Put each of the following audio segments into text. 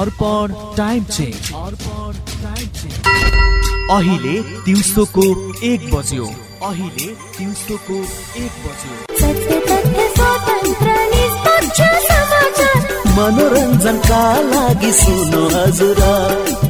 अर्पण time check. अहिले दिउँसोको एक बज्यो। अहिले दिउँसोको एक बज्यो। मनोरञ्जनका लागि सुन्नु हजुर।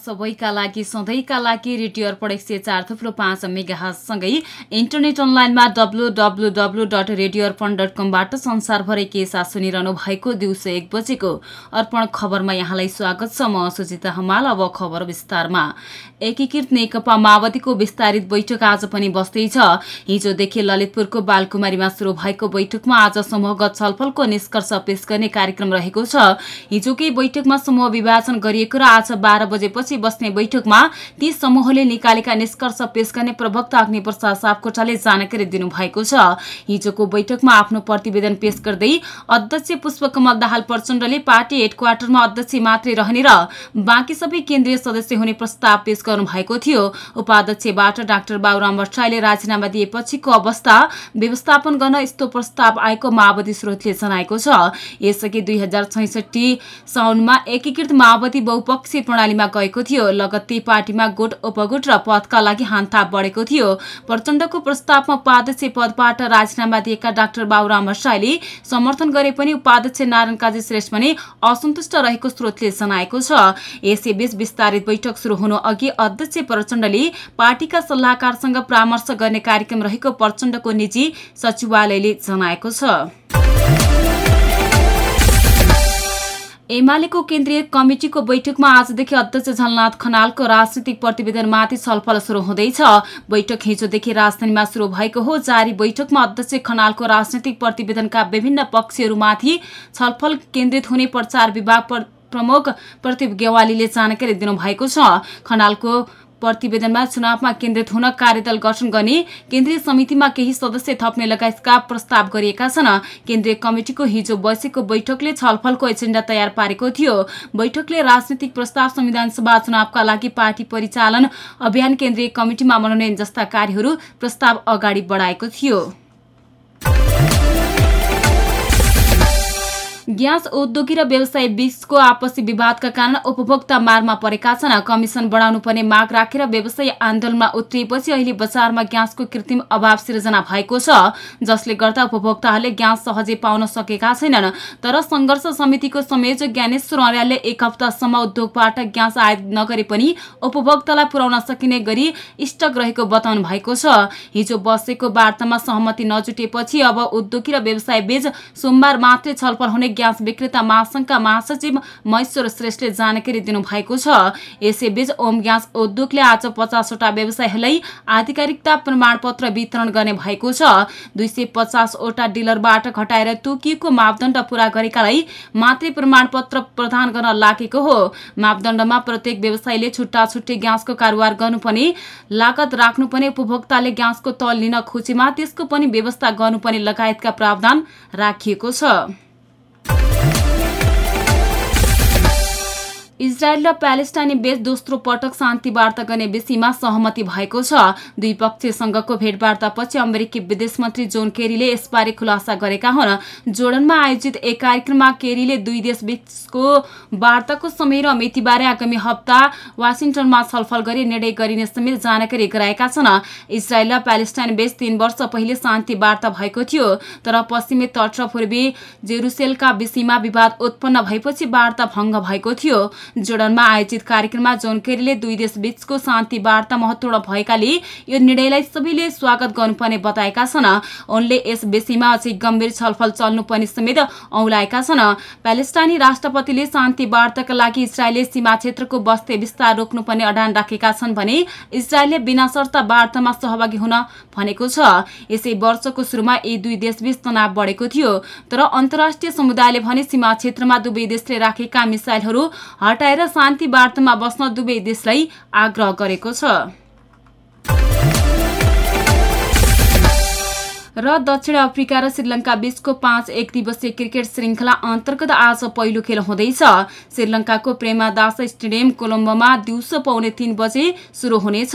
सबैका लागि सधैँका लागि रेडियो अर्पण एक सय चार थुप्रो पाँच मेगासँगै इन्टरनेट अनलाइनमा W W W dot radio Arpan dot कमबाट संसारभरै के साथ सुनिरहनु भएको दिउँसो एक बजेको अर्पण खबरमा यहाँलाई स्वागत छ। म सुजिता हमाल अब खबर विस्तारमा। एकीकृत नेकपा माओवादीको विस्तारित बैठक आज पनि बस्दैछ। हिजोदेखि ललितपुरको बालकुमारीमा शुरू भएको बैठकमा आज समूहगत छलफलको निष्कर्ष पेश गर्ने कार्यक्रम रहेको छ। हिजोकै बैठकमा समूह विभाजन गरिएको र आज बाह्र बजेपछि बस्ने बैठकमा ती समूहले निकालेका निष्कर्ष पेश गर्ने प्रवक्ता अग्निप्रसाद सापकोटाले जानकारी दिनुभएको छ। हिजोको बैठकमा आफ्नो प्रतिवेदन पेश गर्दै अध्यक्ष पुष्पकमल दाहाल प्रचण्डले पार्टी हेडक्वार्टरमा अध्यक्ष मात्रै रहने र बाँकी सबै केन्द्रीय सदस्य हुने प्रस्ताव पेश गर्नु भएको थियो। उपाध्यक्षबाट डाक्टर बाबुराम भट्टराईले राजीनामा दिएपछिको अवस्था व्यवस्थापन गर्न यस्तो प्रस्ताव आएको माओवादी स्रोतले जनाएको छ। यसअघि दुई हजार छैसठी साउनमा एकीकृत माओवादी बहुपक्षीय प्रणालीमा गएको थियो। लगत्तै पार्टीमा गुट उपगुट र पदका लागि हानथाप बढेको थियो। प्रचण्डको प्रस्तावमा उपाध्यक्ष पदबाट राजीनामा दिएका डाक्टर बाबुराम भट्टराईले समर्थन गरे पनि उपाध्यक्ष नारायण काजी श्रेष्ठ भने असन्तुष्ट रहेको स्रोतले जनाएको छ। यसैबीच विस्तारित बैठक शुरू हुनु अघि अध्यक्ष प्रचण्डले पार्टीका सल्लाहकारसँग परामर्श गर्ने कार्यक्रम रहेको प्रचण्डको निजी सचिवालयले जनाएको छ। एमालेको केन्द्रीय कमिटिको बैठकमा आजदेखि अध्यक्ष झलनाथ खनालको राजनीतिक प्रतिवेदनमाथि छलफल शुरू हुँदैछ। बैठक हिजोदेखि राजधानीमा शुरू भएको हो। जारी बैठकमा अध्यक्ष खनालको राजनीतिक प्रतिवेदनका विभिन्न पक्षहरूमाथि छलफल केन्द्रित हुने प्रचार विभाग प्रमुख प्रदीप गेवालीले जानकारी दिनुभएको छ। खनालको प्रतिवेदनमा चुनावमा केन्द्रित हुन कार्यदल गठन गर्ने केन्द्रीय समितिमा केही सदस्य थप्ने लगायतका प्रस्ताव गरिएका छन्। केन्द्रीय कमिटिको हिजो बसेको बैठकले छलफलको एजेण्डा तयार पारेको थियो। बैठकले राजनीतिक प्रस्ताव संविधान सभा चुनावका लागि पार्टी परिचालन अभियान केन्द्रीय कमिटिमा मनोनयन जस्ता कार्यहरू प्रस्ताव अगाडि बढाएको थियो। ग्यास उद्योगी र व्यवसाय बीचको आपसी विवादका कारण उपभोक्ता मारमा परेका छन्। कमिसन बढाउनु पर्ने माग राखेर व्यवसाय आन्दोलनमा उत्रिएपछि अहिले बजारमा ग्यासको कृत्रिम अभाव सिर्जना भएको छ जसले गर्दा उपभोक्ताहरूले ग्यास सहजै पाउन सकेका छैनन्। तर संघर्ष समितिको संयोजक ज्ञानेश्वर अर्यालले एक हप्तासम्म उद्योगबाट ग्यास आयात नगरे पनि उपभोक्तालाई पुर्याउन सकिने गरी स्टक रहेको बताउनु भएको छ। हिजो बसेको वार्तामा सहमति नजुटेपछि अब उद्योगी र व्यवसाय बीच सोमबार मात्रै छलफल हुने ग्यास विक्रेता महासंघका महासचिव महेश्वर श्रेष्ठले जानकारी दिनुभएको छ। यसैबीच ओम ग्यास उद्योगले आज पचासवटा व्यवसायीहरूलाई आधिकारिकता प्रमाणपत्र वितरण गर्ने भएको छ। दुई सय पचासवटा डिलरबाट घटाएर तोकिएको मापदण्ड पूरा गरेकालाई मात्रै प्रमाणपत्र प्रदान गर्न लागेको हो। मापदण्डमा प्रत्येक व्यवसायीले छुट्टा छुट्टै ग्यासको कारोबार गर्नुपर्ने लागत राख्नुपर्ने उपभोक्ताले ग्यासको तल लिन खोजेमा त्यसको पनि व्यवस्था गर्नुपर्ने लगायतका प्रावधान राखिएको छ। इजरायल र प्यालेस्टाइनी बीच दोस्रो पटक शान्ति वार्ता गर्ने विषयमा सहमति भएको छ। दुई पक्षसँगको भेटवार्तापछि अमेरिकी विदेश मन्त्री जोन केरीले यसबारे खुलासा गरेका हुन्। जोर्डनमा आयोजित एक कार्यक्रममा केरीले दुई देश बीचको वार्ताको समय र मितिबारे आगामी हप्ता वासिङटनमा छलफल गरी निर्णय गरिने समेत जानकारी गराएका छन्। इजरायल र प्यालेस्टाइन बीच तीन वर्ष पहिले शान्ति वार्ता भएको थियो तर पश्चिमी तट र पूर्वी जेरुसेलका विषयमा विवाद उत्पन्न भएपछि वार्ता भङ्ग भएको थियो। जोर्डनमा आयोजित कार्यक्रममा जोन केरीले दुई देश बीचको शान्ति वार्ता महत्वपूर्ण भएकाले यो निर्णयलाई सबैले स्वागत गर्नुपर्ने बताएका छन्। उनले यस विषयमा अझै गम्भीर छलफल चल्नुपर्ने समेत औलाएका छन्। प्यालेस्टाइनी राष्ट्रपतिले शान्ति वार्ताका लागि इजरायलले सीमा क्षेत्रको बस्ते विस्तार रोक्नुपर्ने अडान राखेका छन् भने इजरायलले बिना शर्त वार्तामा सहभागी हुन भनेको छ। यसै वर्षको सुरुमा यी दुई देशबीच तनाव बढेको थियो। तर अन्तर्राष्ट्रिय समुदायले भने सीमा क्षेत्रमा दुवै देशले राखेका मिसाइलहरू हटाएर शान्ति वार्तामा बस्न दुवै देशलाई आग्रह गरेको छ। र दक्षिण अफ्रिका र श्रीलङ्का बीचको पाँच एक दिवसीय क्रिकेट श्रृङ्खला अन्तर्गत आज पहिलो खेल हुँदैछ। श्रीलङ्काको प्रेमादास स्टेडियम कोलम्बोमा दिउँसो पाउने तीन बजे सुरु हुनेछ।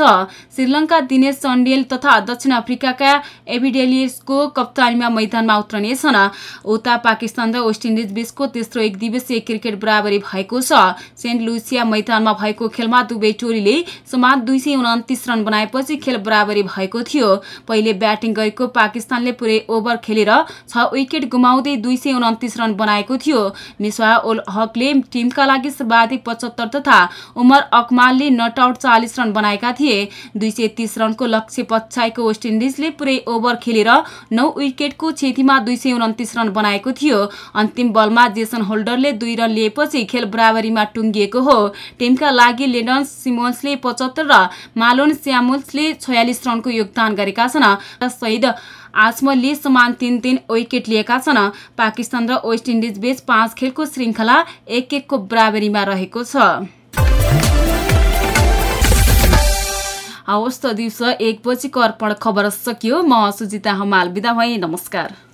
श्रीलङ्का दिनेश चण्डेल तथा दक्षिण अफ्रिकाका एभिडेलियसको कप्तानीमा मैदानमा उत्रनेछन्। उता पाकिस्तान र वेस्ट इन्डिज बीचको तेस्रो एक दिवसीय क्रिकेट बराबरी भएको छ। सेन्ट लुसिया मैदानमा भएको खेलमा दुवै टोलीले समान दुई रन बनाएपछि खेल बराबरी भएको थियो। पहिले ब्याटिङ गरेको पाकिस्तान पाकिस्तानले पुरै ओभर खेलेर छ विकेट गुमाउँदै दुई सय उन्तिस रन बनाएको थियो। मिसवा उल हकले टिमका लागि सर्वाधिक पचहत्तर तथा उमर अकमालले नट आउट चालिस रन बनाएका थिए। दुई सय तीस रनको लक्ष्य पछ्याएको वेस्ट इन्डिजले पुरै ओभर खेलेर नौ विकेटको क्षतिमा दुई सय उन्तिस रन बनाएको थियो। अन्तिम बलमा जेसन होल्डरले दुई रन लिएपछि खेल बराबरीमा टुङ्गिएको हो। टिमका लागि लेडन सिमोन्सले पचहत्तर र मालोन स्यामुल्सले छयालिस रनको योगदान गरेका छन्। शहीद आजमलले समान तीन तीन विकेट लिएका छन्। पाकिस्तान र वेस्ट इन्डिज बीच पाँच खेलको श्रृङ्खला एक एकको बराबरीमा रहेको छ। हवस् त दिउँसो एक बजीको अर्पण खबर सकियो। म सुजिता हमाल बिदा भएँ। नमस्कार।